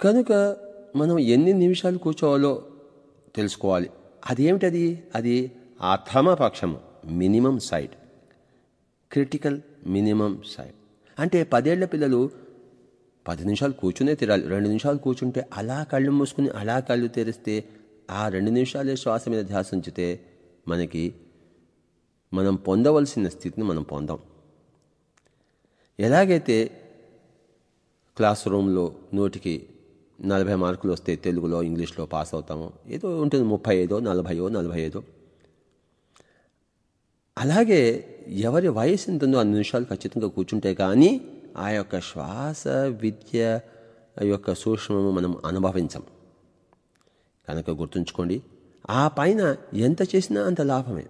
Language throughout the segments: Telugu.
కనుక మనం ఎన్ని నిమిషాలు కూర్చోవాలో తెలుసుకోవాలి. అదేమిటది? అది అథమ పక్షము minimum side. Critical minimum side. అంటే పదేళ్ళ పిల్లలు పది నిమిషాలు కూర్చునే తిరాలి. రెండు నిమిషాలు కూర్చుంటే అలా కళ్ళు మూసుకుని అలా కళ్ళు తెరిస్తే ఆ రెండు నిమిషాలే శ్వాస మీద ధ్యాస ఉంచితే మనకి మనం పొందవలసిన స్థితిని మనం పొందాం. ఎలాగైతే క్లాస్ రూమ్లో నూటికి నలభై మార్కులు వస్తే తెలుగులో ఇంగ్లీష్లో పాస్ అవుతాము. ఏదో ఉంటుంది ముప్పై ఐదో నలభైయో నలభై ఐదో అలాగే ఎవరి వయసు ఎంత ఉందో అన్ని నిమిషాలు ఖచ్చితంగా కూర్చుంటే కానీ ఆ యొక్క శ్వాస విద్య యొక్క సూక్ష్మము మనం అనుభవించం. కనుక గుర్తుంచుకోండి ఆ పైన ఎంత చేసినా అంత లాభమే.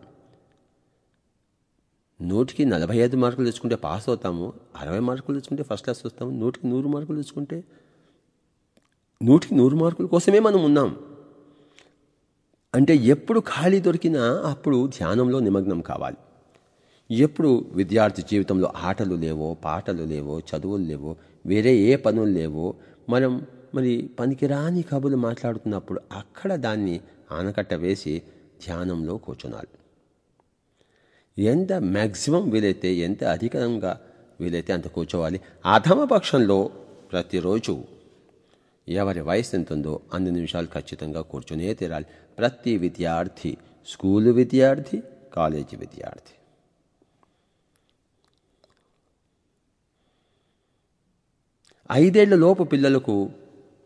నూటికి నలభై ఐదు మార్కులు తెచ్చుకుంటే పాస్ అవుతాము అరవై మార్కులు తెచ్చుకుంటే ఫస్ట్ క్లాస్ వస్తాము నూటికి నూరు మార్కులు తెచ్చుకుంటే నూటికి నూరు మార్కుల కోసమే మనం ఉన్నాం. అంటే ఎప్పుడు ఖాళీ దొరికినా అప్పుడు ధ్యానంలో నిమగ్నం కావాలి. ఎప్పుడు విద్యార్థి జీవితంలో ఆటలు లేవో పాటలు లేవో చదువులు లేవో వేరే ఏ పనులు లేవో మనం మరి పనికిరాని కబులు మాట్లాడుతున్నప్పుడు అక్కడ దాన్ని ఆనకట్ట వేసి ధ్యానంలో కూర్చున్నాలి ఎంత మ్యాక్సిమం వీలైతే ఎంత అధికంగా వీలైతే అంత కూర్చోవాలి. అధమ పక్షంలో ప్రతిరోజు ఎవరి వయసు ఎంత ఉందో అన్ని నిమిషాలు ఖచ్చితంగా కూర్చునే తీరాలి. ప్రతి విద్యార్థి స్కూలు విద్యార్థి కాలేజీ విద్యార్థి. ఐదేళ్ళ లోపు పిల్లలకు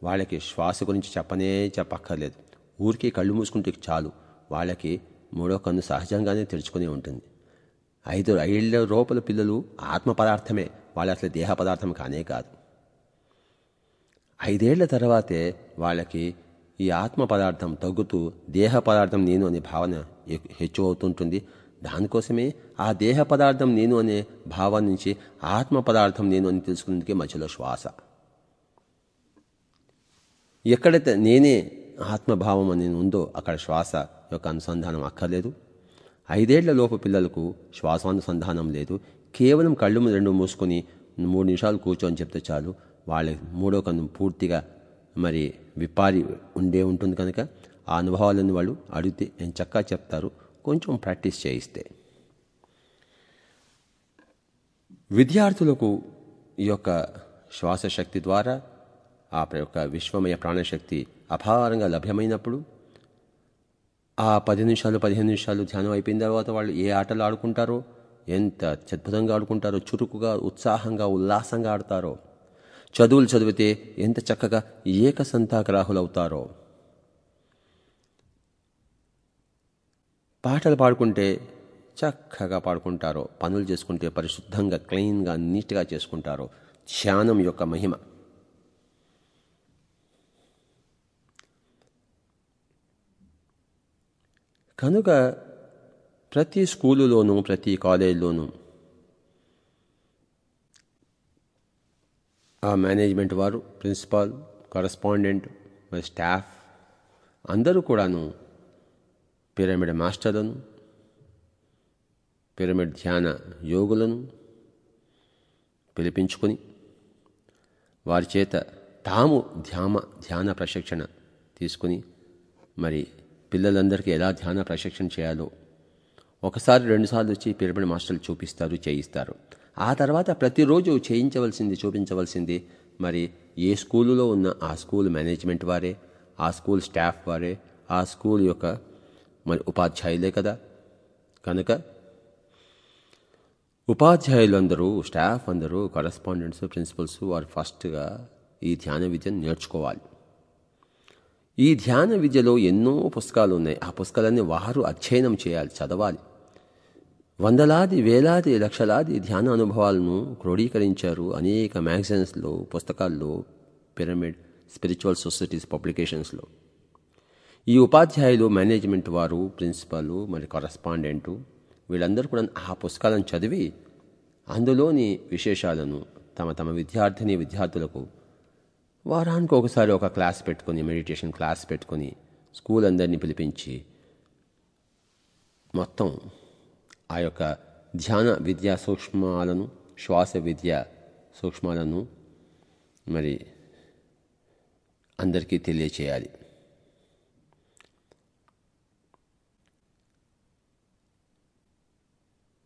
వాళ్ళకి శ్వాస గురించి చెప్పనే చెప్పక్కర్లేదు. ఊరికే కళ్ళు మూసుకుంటే చాలు. వాళ్ళకి మూడో కన్ను సహజంగానే తెరుచుకునే ఉంటుంది. ఐదు ఐళ్ళ లోపల పిల్లలు ఆత్మ పదార్థమే. వాళ్ళు అసలు దేహ పదార్థం కానే కాదు. ఐదేళ్ళ తర్వాతే వాళ్ళకి ఈ ఆత్మ పదార్థం తగ్గుతూ దేహ పదార్థం నేను అనే భావన హెచ్చు అవుతుంటుంది. దానికోసమే ఆ దేహ పదార్థం నేను అనే భావం నుంచి ఆత్మ పదార్థం నేను అని తెలుసుకునేందుకే మధ్యలో శ్వాస. ఎక్కడైతే నేనే ఆత్మభావం అని ఉందో అక్కడ శ్వాస యొక్క అనుసంధానం అక్కర్లేదు. ఐదేళ్ళ లోపు పిల్లలకు శ్వాసానుసంధానం లేదు. కేవలం కళ్ళు రెండు మూసుకొని మూడు నిమిషాలు కూర్చొని చెప్తే చాలు. వాళ్ళ మూడో కన్ను పూర్తిగా మరి విపారి ఉండే ఉంటుంది కనుక ఆ అనుభవాలను వాళ్ళు అడిగితే నేను చక్కగా చెప్తారు. కొంచెం ప్రాక్టీస్ చేయిస్తే. విద్యార్థులకు ఈ యొక్క శ్వాసశక్తి ద్వారా ఆ యొక్క విశ్వమయ ప్రాణశక్తి అపారంగా లభ్యమైనప్పుడు ఆ పది నిమిషాలు పదిహేను నిమిషాలు ధ్యానం అయిపోయిన తర్వాత వాళ్ళు ఏ ఆటలు ఆడుకుంటారో ఎంత అద్భుతంగా ఆడుకుంటారో చురుకుగా ఉత్సాహంగా ఉల్లాసంగా ఆడతారో. చదువులు చదివితే ఎంత చక్కగా ఏకసంతాగ్రాహులవుతారో. పాటలు పాడుకుంటే చక్కగా పాడుకుంటారో పనులు చేసుకుంటే పరిశుద్ధంగా క్లీన్గా నీట్గా చేసుకుంటారో. ధ్యానం యొక్క మహిమ. కనుక ప్రతి స్కూలులోనూ ప్రతి కాలేజీలోనూ. ఆ మేనేజ్మెంట్ వారు ప్రిన్సిపాల్ కరస్పాండెంట్ మరి స్టాఫ్ అందరూ కూడాను పిరమిడ్ మాస్టర్లను పిరమిడ్ ధ్యాన యోగులను పిలిపించుకొని వారి చేత తాము ధ్యామ ధ్యాన ప్రశిక్షణ తీసుకుని మరి పిల్లలందరికీ ఎలా ధ్యాన ప్రశిక్షణ చేయాలో ఒకసారి రెండుసార్లు వచ్చి పిరమిడ్ మాస్టర్లు చూపిస్తారు చేయిస్తారు. ఆ తర్వాత ప్రతిరోజు చేయించవలసింది చూపించవలసింది మరి ఏ స్కూలులో ఉన్న ఆ స్కూల్ మేనేజ్మెంట్ వారే ఆ స్కూల్ స్టాఫ్ వారే ఆ స్కూల్ యొక్క మరి ఉపాధ్యాయులే కదా. కనుక ఉపాధ్యాయులు అందరూ స్టాఫ్ అందరూ కరస్పాండెంట్స్ ప్రిన్సిపల్స్ వారు ఫస్ట్గా ఈ ధ్యాన విద్యను నేర్చుకోవాలి. ఈ ధ్యాన విద్యలో ఎన్నో పుస్తకాలు ఉన్నాయి. ఆ పుస్తకాలన్నీ వారు అధ్యయనం చేయాలి చదవాలి. వందలాది వేలాది లక్షలాది ధ్యాన అనుభవాలను క్రోడీకరించారు అనేక మ్యాగజైన్స్లో పుస్తకాల్లో పిరమిడ్ స్పిరిచువల్ సొసైటీస్ పబ్లికేషన్స్లో. ఈ ఉపాధ్యాయులు మేనేజ్మెంట్ వారు ప్రిన్సిపల్ మరి కరస్పాండెంటు వీళ్ళందరూ కూడా ఆ పుస్తకాలను చదివి అందులోని విశేషాలను తమ తమ విద్యార్థిని విద్యార్థులకు వారానికి ఒకసారి ఒక క్లాస్ పెట్టుకొని మెడిటేషన్ క్లాస్ పెట్టుకొని స్కూల్ అందరినీ పిలిపించి మొత్తం ఆ యొక్క ధ్యాన విద్యా సూక్ష్మాలను శ్వాస విద్య సూక్ష్మాలను మరి అందరికీ తెలియచేయాలి.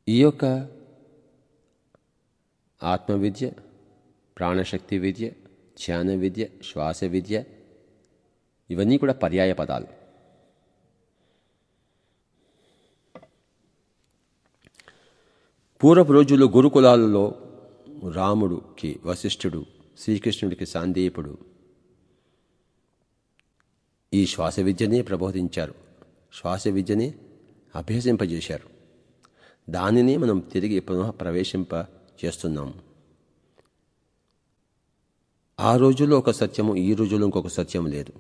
ఈ యొక్క ఆత్మవిద్య ప్రాణశక్తి విద్య ధ్యాన విద్య శ్వాస విద్య ఇవన్నీ కూడా పర్యాయ పదాలు. పూర్వపు రోజుల్లో గురుకులాలలో రాముడుకి వశిష్ఠుడు శ్రీకృష్ణుడికి సాందీపుడు ఈ శ్వాస విద్యనే ప్రబోధించారు. శ్వాస విద్యనే అభ్యసింపజేశారు. దానినే మనం తిరిగి పునః ప్రవేశింప చేస్తున్నాము ఆ రోజుల్లో ఒక సత్యము ఈ రోజుల్లో ఇంకొక సత్యం లేదు.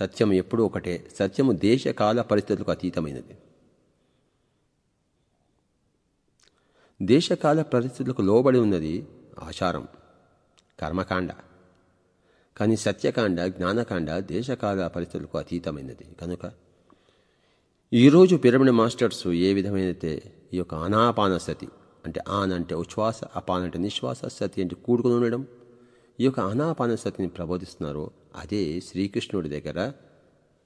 సత్యం ఎప్పుడూ ఒకటే. సత్యము దేశకాల పరిస్థితులకు అతీతమైనది. దేశకాల పరిస్థితులకు లోబడి ఉన్నది ఆచారం కర్మకాండ. కానీ సత్యకాండ జ్ఞానకాండ దేశకాల పరిస్థితులకు అతీతమైనది. కనుక ఈరోజు పిరమిడ్ మాస్టర్స్ ఏ విధమైనతే ఈ యొక్క అనాపాన సతి అంటే ఆన్ అంటే ఉచ్ఛ్వాస అపాన్ అంటే నిశ్వాస సతి అంటే కూడుకుని ఉండడం ఈ యొక్క అనాపాన సతిని ప్రబోధిస్తున్నారో అదే శ్రీకృష్ణుడి దగ్గర.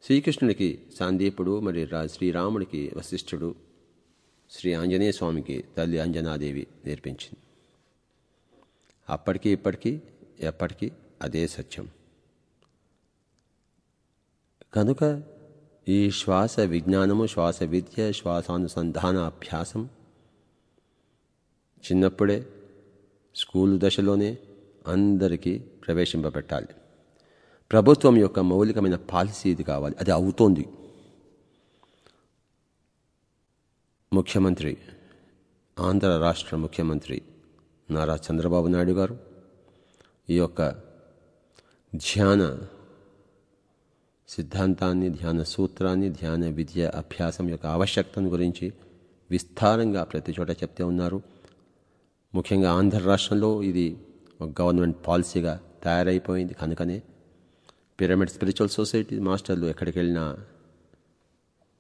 శ్రీకృష్ణుడికి సాందీపుడు మరి శ్రీరాముడికి వశిష్ఠుడు శ్రీ ఆంజనేయ స్వామికి తల్లి అంజనాదేవి నేర్పించింది. అప్పటికీ ఇప్పటికీ ఎప్పటికీ అదే సత్యం. కనుక ఈ శ్వాస విజ్ఞానము శ్వాస విద్య శ్వాసానుసంధాన అభ్యాసం చిన్నప్పుడే స్కూలు దశలోనే అందరికీ ప్రవేశింపబెట్టాలి. ప్రభుత్వం యొక్క మౌలికమైన పాలసీ ఇది కావాలి. అది అవుతోంది. ముఖ్యమంత్రి ఆంధ్ర రాష్ట్ర ముఖ్యమంత్రి నారా చంద్రబాబు నాయుడు గారు ఈ యొక్క ధ్యాన సిద్ధాంతాన్ని ధ్యాన సూత్రాన్ని ధ్యాన విద్య అభ్యాసం యొక్క ఆవశ్యకతను గురించి విస్తారంగా ప్రతి చోట చెప్తే ఉన్నారు. ముఖ్యంగా ఆంధ్ర రాష్ట్రంలో ఇది ఒక గవర్నమెంట్ పాలసీగా తయారైపోయింది కనుకనే. పిరమిడ్ స్పిరిచువల్ సొసైటీ మాస్టర్లు ఎక్కడికి వెళ్ళినా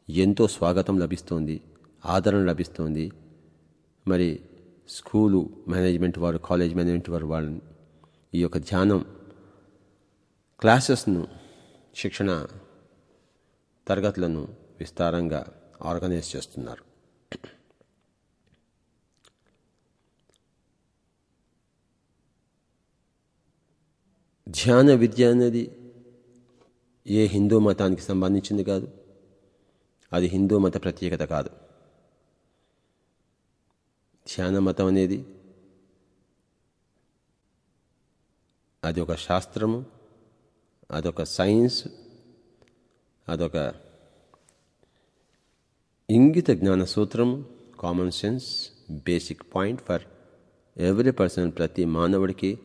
ఎంతో స్వాగతం లభిస్తోంది. ఆదరణ లభిస్తుంది. మరి స్కూలు మేనేజ్మెంట్ వారు కాలేజ్ మేనేజ్మెంట్ వారు వాళ్ళని ఈ యొక్క ధ్యానం క్లాసెస్ను శిక్షణ తరగతులను విస్తారంగా ఆర్గనైజ్ చేస్తున్నారు. ధ్యాన విద్య అనేది ఏ హిందూ మతానికి సంబంధించింది కాదు. అది హిందూ మత ప్రత్యేకత కాదు. ధ్యాన మతం అనేది అది ఒక శాస్త్రము అదొక సైన్స్ అదొక ఇంగిత జ్ఞాన సూత్రం common sense basic point for every person ప్రతి మానవుడికి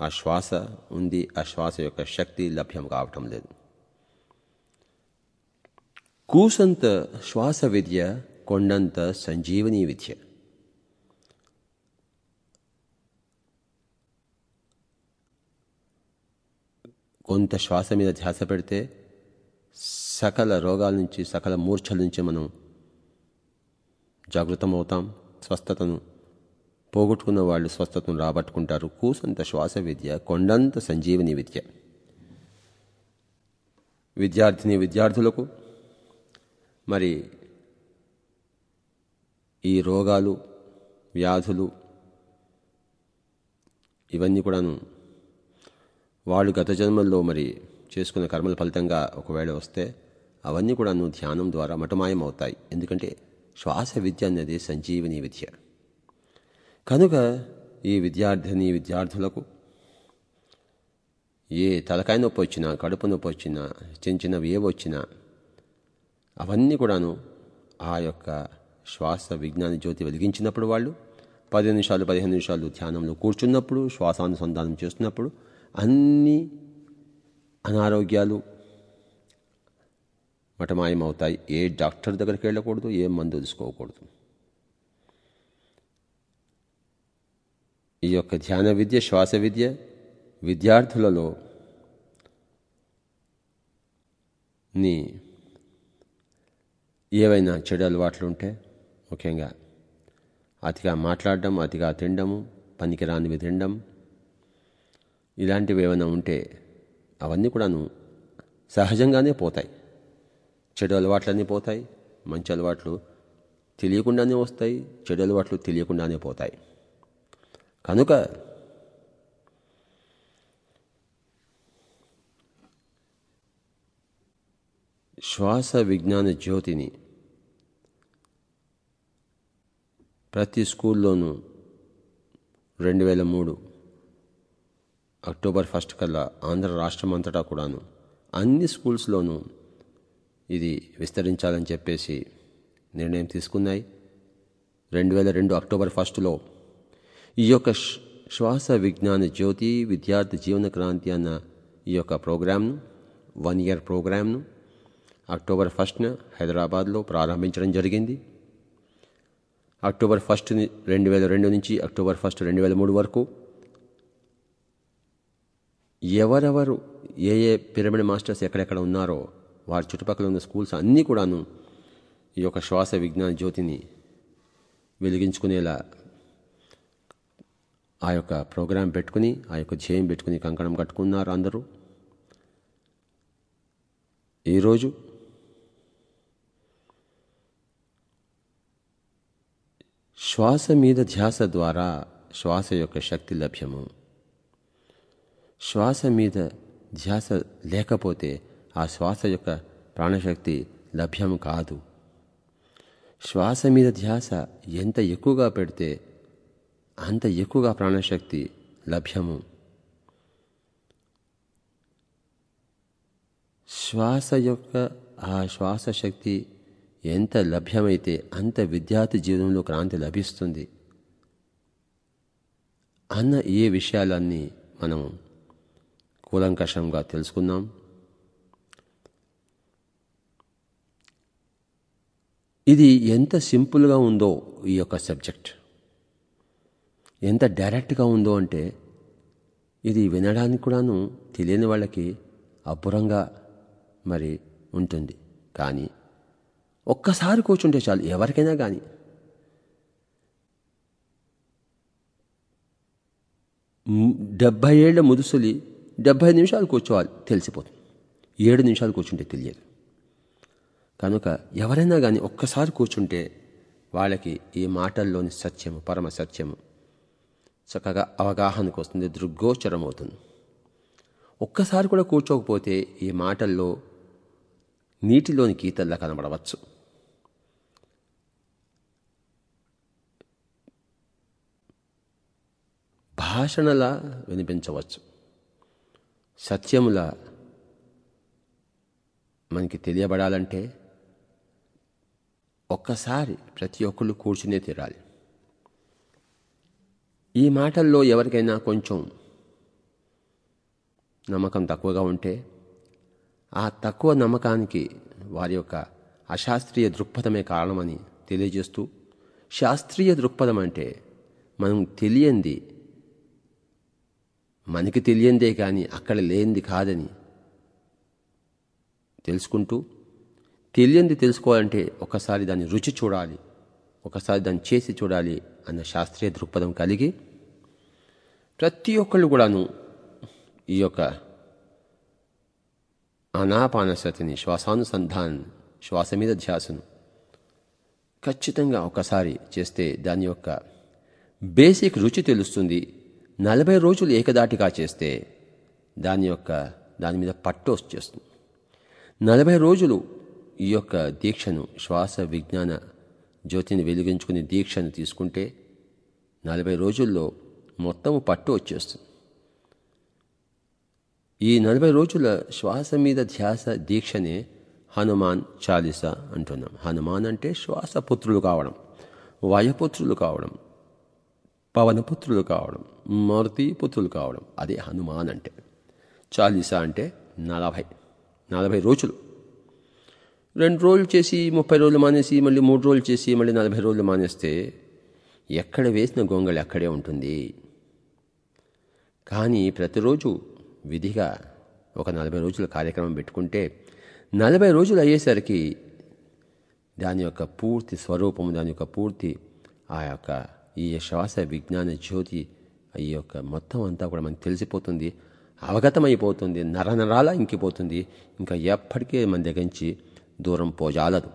ఆ శ్వాస ఉంది ఆ శ్వాస యొక్క శక్తి లభ్యం కావటం లేదు. కూసంత శ్వాస విద్య కొండంత సంజీవనీ విద్య. కొంత శ్వాస మీద ధ్యాస పెడితే సకల రోగాల నుంచి సకల మూర్ఛల నుంచి మనం జాగృతం అవుతాం స్వస్థతను పోగొట్టుకున్న వాళ్ళు స్వస్థతను రాబట్టుకుంటారు. కూసంత శ్వాస విద్య కొండంత సంజీవని విద్య. విద్యార్థిని విద్యార్థులకు మరి ఈ రోగాలు వ్యాధులు ఇవన్నీ కూడాను వాళ్ళు గత జన్మల్లో మరి చేసుకున్న కర్మల ఫలితంగా ఒకవేళ వస్తే అవన్నీ కూడా నువ్వు ధ్యానం ద్వారా మటమాయం అవుతాయి ఎందుకంటే శ్వాస విద్య అనేది సంజీవని విద్య. కనుక ఈ విద్యార్థిని విద్యార్థులకు ఏ తలకాయ నొప్పి వచ్చినా కడుపు నొప్పి వచ్చినా చిన్న చిన్నవి ఏవి వచ్చినా అవన్నీ కూడాను ఆ యొక్క శ్వాస విజ్ఞాన జ్యోతి వెలిగించినప్పుడు వాళ్ళు పది నిమిషాలు పదిహేను నిమిషాలు ధ్యానంలో కూర్చున్నప్పుడు శ్వాసానుసంధానం చేస్తున్నప్పుడు అన్ని అనారోగ్యాలు మటమాయమవుతాయి ఏ డాక్టర్ దగ్గరికి వెళ్ళకూడదు ఏ మందు తీసుకోకూడదు. ఈ యొక్క ధ్యాన విద్య శ్వాస విద్య విద్యార్థులలో నీ ఏవైనా చెడు అలవాట్లు ఉంటే ముఖ్యంగా అతిగా మాట్లాడడం అతిగా తినడము పనికిరానివి తినడం ఇలాంటివి ఏమైనా ఉంటే అవన్నీ కూడాను సహజంగానే పోతాయి. చెడు అలవాట్లన్నీ పోతాయి మంచి అలవాట్లు తెలియకుండానే వస్తాయి చెడు అలవాట్లు తెలియకుండానే పోతాయి. కనుక శ్వాస విజ్ఞాన జ్యోతిని ప్రతి స్కూల్లోనూ రెండు వేల మూడు అక్టోబర్ ఫస్ట్ కల్లా ఆంధ్ర రాష్ట్రం అంతటా కూడాను అన్ని స్కూల్స్లోనూ ఇది విస్తరించాలని చెప్పేసి నిర్ణయం తీసుకున్నాయి. రెండు వేల రెండు అక్టోబర్ ఫస్ట్లో ఈ యొక్క శ్వాస విజ్ఞాన జ్యోతి విద్యార్థి జీవన క్రాంతి అన్న ఈ యొక్క ప్రోగ్రామ్ను వన్ ఇయర్ ప్రోగ్రామ్ను అక్టోబర్ ఫస్ట్న హైదరాబాద్లో ప్రారంభించడం జరిగింది. అక్టోబర్ ఫస్ట్ రెండు వేల రెండు నుంచి అక్టోబర్ ఫస్ట్ రెండు వేల మూడు వరకు ఎవరెవరు ఏ ఏ పిరమిడ్ మాస్టర్స్ ఎక్కడెక్కడ ఉన్నారో వారి చుట్టుపక్కల ఉన్న స్కూల్స్ అన్నీ కూడాను ఈ యొక్క శ్వాస విజ్ఞాన జ్యోతిని వెలిగించుకునేలా ఆ యొక్క ప్రోగ్రాం పెట్టుకుని ఆ యొక్క ధ్యేయం పెట్టుకుని కంకణం కట్టుకున్నారు అందరూ. ఈరోజు శ్వాస మీద ధ్యాస ద్వారా శ్వాస యొక్క శక్తి లభ్యము. శ్వాస మీద ధ్యాస లేకపోతే ఆ శ్వాస యొక్క ప్రాణశక్తి లభ్యం కాదు. శ్వాస మీద ధ్యాస ఎంత ఎక్కువగా పెడితే అంత ఎక్కువగా ప్రాణశక్తి లభ్యము. శ్వాస యొక్క ఆ శ్వాస శక్తి ఎంత లభ్యమైతే అంత విద్యార్థి జీవితంలో క్రాంతి లభిస్తుంది. అన్న ఏ విషయాలన్నీ మనం కూలంకషంగా తెలుసుకున్నాం ఇది ఎంత సింపుల్గా ఉందో ఈ యొక్క సబ్జెక్ట్ ఎంత డైరెక్ట్గా ఉందో అంటే ఇది వినడానికి కూడాను తెలియని వాళ్ళకి అబ్బురంగా మరి ఉంటుంది. కానీ ఒక్కసారి కూర్చుంటే చాలు ఎవరికైనా కానీ. డెబ్భై ఏళ్ళ ముదుసులి డెబ్భై నిమిషాలు కూర్చోవాలి. తెలిసిపోతుంది. ఏడు నిమిషాలు కూర్చుంటే తెలియదు. కనుక ఎవరైనా కానీ ఒక్కసారి కూర్చుంటే వాళ్ళకి ఈ మాటల్లోని సత్యము పరమ సత్యము చక్కగా అవగాహనకు వస్తుంది దృగ్గోచరం అవుతుంది ఒక్కసారి కూడా కూర్చోకపోతే ఈ మాటల్లో నీటిలోని గీతల్లా కనబడవచ్చు. భాషణలా వినిపించవచ్చు. సత్యముల మనకి తెలియబడాలంటే ఒక్కసారి ప్రతి ఒక్కళ్ళు కూర్చునే తీరాలి. ఈ మాటల్లో ఎవరికైనా కొంచెం నమ్మకం తక్కువగా ఉంటే ఆ తక్కువ నమ్మకానికి వారి యొక్క అశాస్త్రీయ దృక్పథమే కారణమని తెలియజేస్తూ శాస్త్రీయ దృక్పథం అంటే మనం తెలియంది మనకి తెలియందే కానీ అక్కడ లేనిది కాదని తెలుసుకుంటూ తెలియంది తెలుసుకోవాలంటే ఒకసారి దాన్ని రుచి చూడాలి ఒకసారి దాన్ని చేసి చూడాలి అన్న శాస్త్రీయ దృక్పథం కలిగి ప్రతి ఒక్కళ్ళు కూడాను ఈ యొక్క అనాపానసతిని శ్వాసానుసంధాన్ శ్వాస మీద ధ్యాసను ఖచ్చితంగా ఒకసారి చేస్తే దాని యొక్క బేసిక్ రుచి తెలుస్తుంది. నలభై రోజులు ఏకదాటిగా చేస్తే దాని యొక్క దాని మీద పట్టు వచ్చేస్తుంది నలభై రోజులు ఈ యొక్క దీక్షను శ్వాస విజ్ఞాన జ్యోతిని వెలిగించుకునే దీక్షను తీసుకుంటే నలభై రోజుల్లో మొత్తం పట్టు వచ్చేస్తుంది ఈ నలభై రోజుల శ్వాస మీద ధ్యాస దీక్షనే హనుమాన్ చాలీస అంటున్నాం. హనుమాన్ అంటే శ్వాసపుత్రులు కావడం వాయుపుత్రులు కావడం. పవనపుత్రులు కావడం మారుతి పుత్రులు కావడం అదే హనుమాన్ అంటే. చాలీసా అంటే నలభై నలభై రోజులు. రెండు రోజులు చేసి ముప్పై రోజులు మానేసి మళ్ళీ మూడు రోజులు చేసి మళ్ళీ నలభై రోజులు మానేస్తే ఎక్కడ వేసిన గొంగళి అక్కడే ఉంటుంది. కానీ ప్రతిరోజు విధిగా ఒక నలభై రోజుల కార్యక్రమం పెట్టుకుంటే నలభై రోజులు అయ్యేసరికి దాని యొక్క పూర్తి స్వరూపము దాని యొక్క పూర్తి ఆ యొక్క ఈ శ్వాస విజ్ఞాన జ్యోతి ఈ యొక్క మొత్తం అంతా కూడా మనకు తెలిసిపోతుంది. అవగతమైపోతుంది. నరనరాల ఇంకిపోతుంది. ఇంకా ఎప్పటికీ మన దగ్గర నుంచి దూరం పోజాలదు.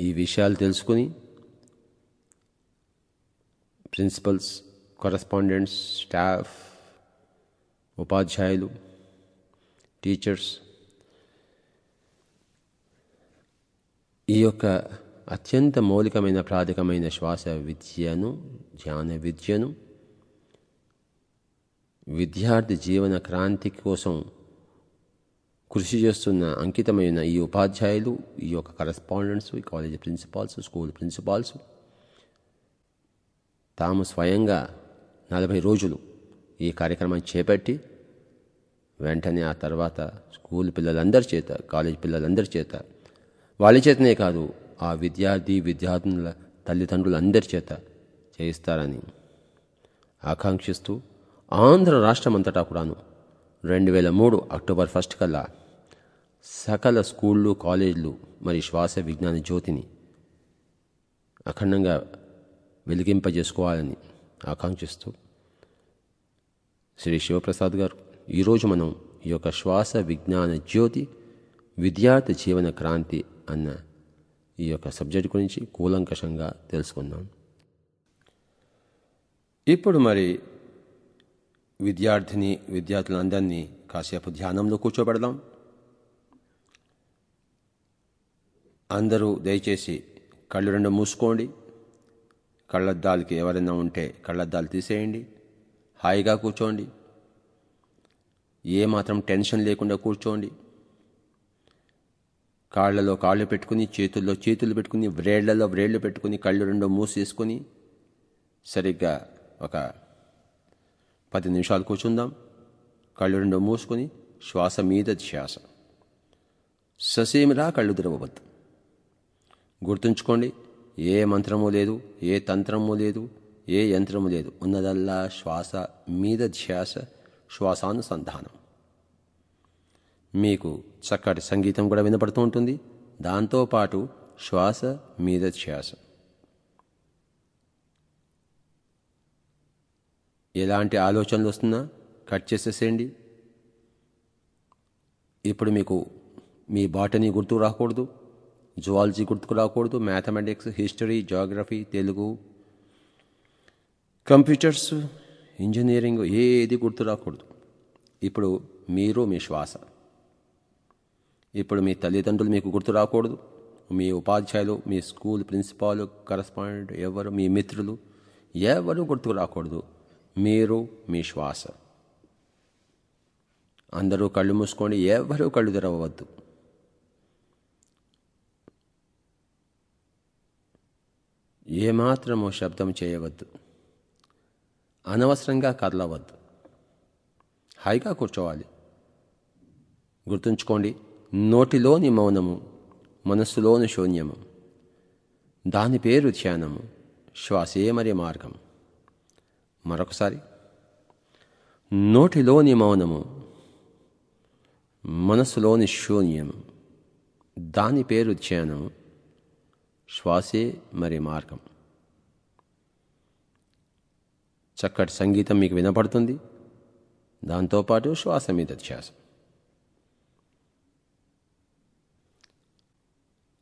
ఈ విషయాలు తెలుసుకుని ప్రిన్సిపల్స్ కరస్పాండెంట్స్ స్టాఫ్ ఉపాధ్యాయులు టీచర్స్ ఈ యొక్క అత్యంత మౌలికమైన ప్రాథమికమైన శ్వాస విద్యను ధ్యాన విద్యను విద్యార్థి జీవన క్రాంతి కోసం కృషి చేస్తున్న అంకితమైన ఈ ఉపాధ్యాయులు ఈ యొక్క కరస్పాండెంట్స్ ఈ కాలేజీ ప్రిన్సిపాల్స్ స్కూల్ ప్రిన్సిపాల్స్ తాము స్వయంగా నలభై రోజులు ఈ కార్యక్రమాన్ని చేపట్టి వెంటనే ఆ తర్వాత స్కూల్ పిల్లలందరి చేత కాలేజ్ పిల్లలందరి చేత వాళ్ళ చేతనే కాదు ఆ విద్యార్థి విద్యార్థుల తల్లిదండ్రులందరి చేత చేయిస్తారని ఆకాంక్షిస్తూ ఆంధ్ర రాష్ట్రమంతటా కూడాను రెండు వేల మూడు అక్టోబర్ ఫస్ట్ కల్లా సకల స్కూళ్ళు కాలేజీలు మరి శ్వాస విజ్ఞాన జ్యోతిని అఖండంగా వెలిగింపజేసుకోవాలని ఆకాంక్షిస్తూ శ్రీ శివప్రసాద్ గారు ఈరోజు మనం ఈ యొక్క శ్వాస విజ్ఞాన జ్యోతి విద్యార్థి జీవన క్రాంతి అన్న ఈ యొక్క సబ్జెక్ట్ గురించి కూలంకషంగా తెలుసుకుందాం. ఇప్పుడు మరి విద్యార్థిని విద్యార్థులందరినీ కాసేపు ధ్యానంలో కూర్చోబెడదాం. అందరూ దయచేసి కళ్ళు రెండు మూసుకోండి. కళ్ళద్దాలకి ఎవరైనా ఉంటే కళ్ళద్దాలు తీసేయండి. హాయిగా కూర్చోండి. ఏ మాత్రం టెన్షన్ లేకుండా కూర్చోండి. కాళ్ళలో కాళ్ళు పెట్టుకుని చేతుల్లో చేతులు పెట్టుకుని వ్రేళ్ళలో వ్రేళ్ళు పెట్టుకుని కళ్ళు రెండో మూసేసుకొని సరిగ్గా ఒక పది నిమిషాలు కూర్చుందాం. కళ్ళు రెండో మూసుకొని శ్వాస మీద శ్వాస ససేమిరా కళ్ళు తెరవవద్దు. గుర్తుంచుకోండి ఏ మంత్రము లేదు ఏ తంత్రము లేదు ఏ యంత్రము లేదు. ఉన్నదల్లా శ్వాస మీద ధ్యాస శ్వాసానుసంధానం. మీకు చక్కటి సంగీతం కూడా వినపడుతూ ఉంటుంది. దాంతోపాటు శ్వాస మీద శ్వాస ఎలాంటి ఆలోచనలు వస్తున్నా కట్ చేసేసేయండి. ఇప్పుడు మీకు మీ బాటనీ గుర్తుకు రాకూడదు. జువాలజీ గుర్తుకు రాకూడదు. Mathematics history geography Telugu computers engineering ఏది గుర్తు రాకూడదు. ఇప్పుడు మీరు మీ శ్వాస. ఇప్పుడు మీ తల్లిదండ్రులు మీకు గుర్తు రాకూడదు. మీ ఉపాధ్యాయులు మీ స్కూల్ ప్రిన్సిపాల్ కరస్పాండెంట్ ఎవరు మీ మిత్రులు ఎవరు గుర్తుకు రాకూడదు. మీరు మీ శ్వాస. అందరూ కళ్ళు మూసుకోండి ఎవరూ కళ్ళు తెరవద్దు ఏమాత్రమో శబ్దం చేయవద్దు. అనవసరంగా కదలవద్దు. హాయిగా కూర్చోవాలి. గుర్తుంచుకోండి నోటిలోని మౌనము మనస్సులోని శూన్యము. దాని పేరు ధ్యానము శ్వాసే మరి మార్గం. మరొకసారి. నోటిలోని మౌనము మనస్సులోని శూన్యము. దాని పేరు ధ్యానము శ్వాసే మరి మార్గం. చక్కటి సంగీతం మీకు వినపడుతుంది. దాంతోపాటు శ్వాస మీద ధ్యాసం.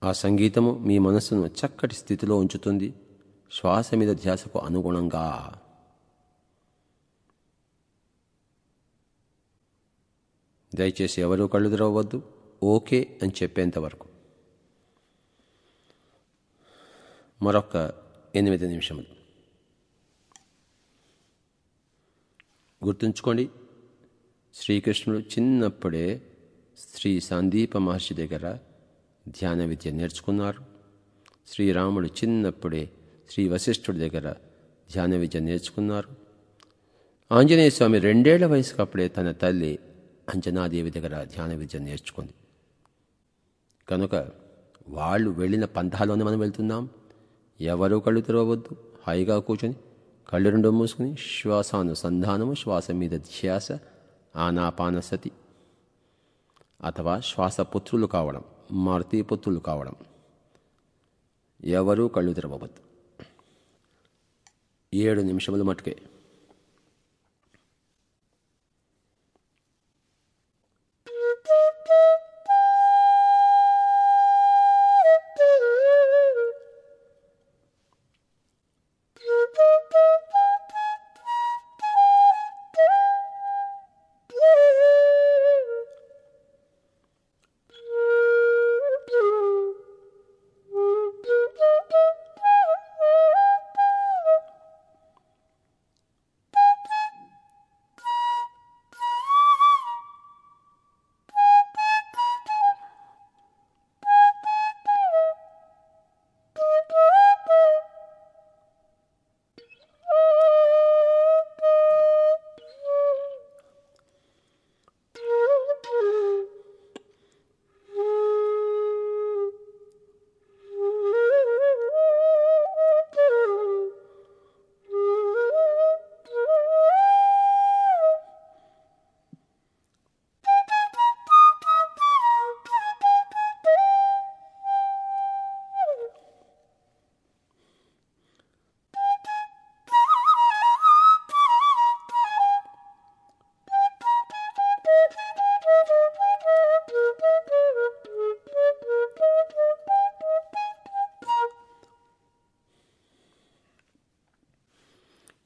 ఆ సంగీతము మీ మనస్సును చక్కటి స్థితిలో ఉంచుతుంది. శ్వాస మీద ధ్యాసకు అనుగుణంగా. దయచేసి ఎవరూ కళ్ళు తెరవద్దు ఓకే అని చెప్పేంతవరకు మరొక ఎనిమిది నిమిషములు. గుర్తుంచుకోండి శ్రీకృష్ణుడు చిన్నప్పుడే శ్రీ సందీప మహర్షి దగ్గర ధ్యాన విద్య నేర్చుకున్నారు. శ్రీరాముడు చిన్నప్పుడే శ్రీ వశిష్ఠుడి దగ్గర ధ్యాన విద్య నేర్చుకున్నారు. ఆంజనేయ స్వామి రెండేళ్ళ వయసుకు అప్పుడే తన తల్లి అంజనాదేవి దగ్గర ధ్యాన విద్య నేర్చుకుంది. కనుక వాళ్ళు వెళ్ళిన పంథాలోనే మనం వెళ్తున్నాం. ఎవరూ కళ్ళు తెరవద్దు హాయిగా కూర్చొని కళ్ళు రెండు మూసుకుని శ్వాసానుసంధానము శ్వాస మీద ధ్యాస ఆనాపానసతి అథవా శ్వాసపుత్రులు కావడం. మారుతీపుత్రులు కావడం. ఎవరూ కళ్ళు తెరవవద్దు. ఏడు నిమిషములు మటుకే.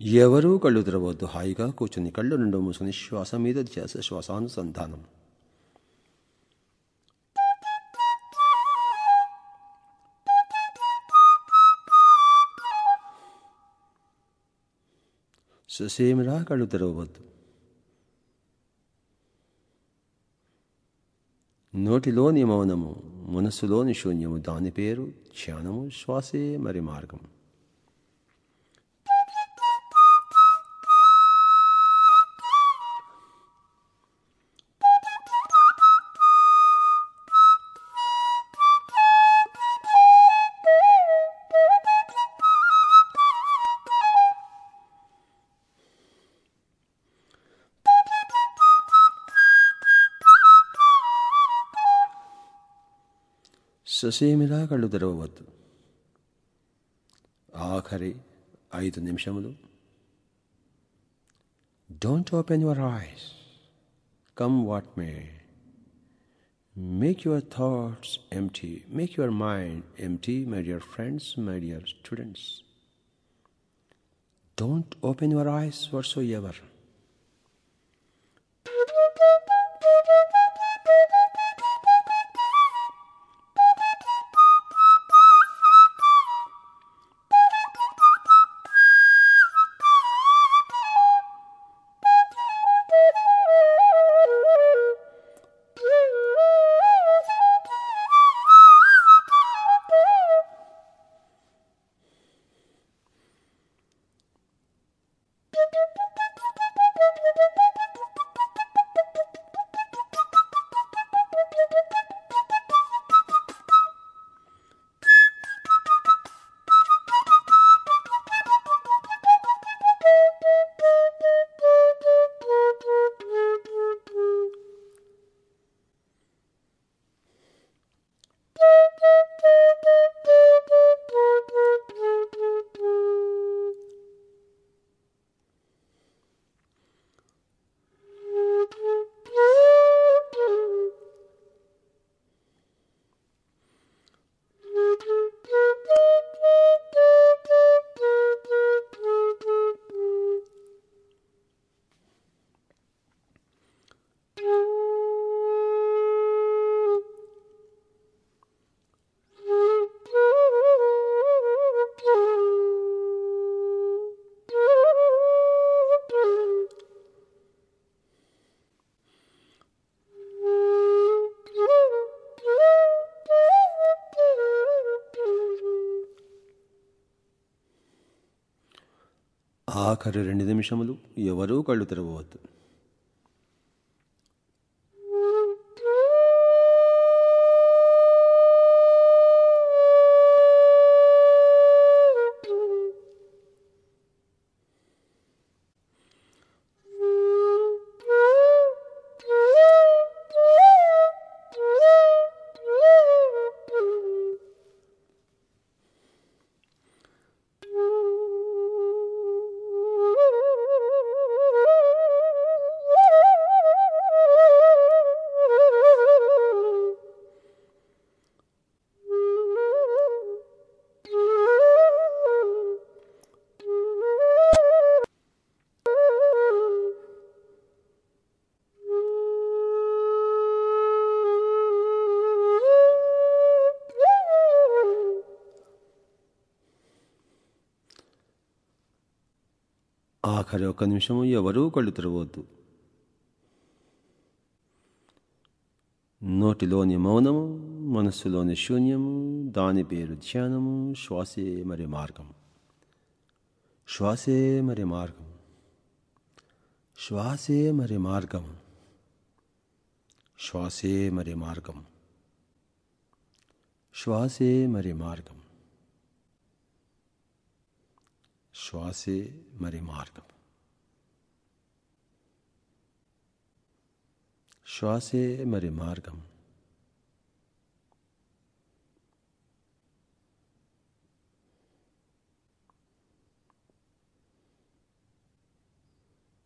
ఎవరూ కళ్ళు తెరవద్దు. హాయిగా కూర్చుని కళ్ళు రెండు మూసుకుని శ్వాస మీద చేసే శ్వాసానుసంధానం. సుసేమిరా కళ్ళు తెరవద్దు. నోటిలోని మౌనము మనస్సులోని శూన్యము దాని పేరు ధ్యానము శ్వాసే మరి మార్గం. ససేమిరా కళ్ళు తెరవవద్దు ఆఖరి ఐదు నిమిషములు don't open your eyes come what may make your thoughts empty make your mind empty my dear friends my dear students don't open your eyes whatsoever ఆఖరి రెండు నిమిషములు ఎవరూ కళ్ళు తెరవవద్దు. ఆఖరి ఒక నిమిషము ఎవరూ కళ్ళు తెరవద్దు. నోటిలోని మౌనము మనస్సులోని శూన్యము దాని పేరు ధ్యానము శ్వాసే మరి మార్గం శ్వాసే మరి మార్గం శ్వాసే మరి మార్గం శ్వాసే మరి మార్గం శ్వాసే మరి మార్గం ശ്വാസേ മറി മാർഗം ശ്വാസേ മറി മാർഗം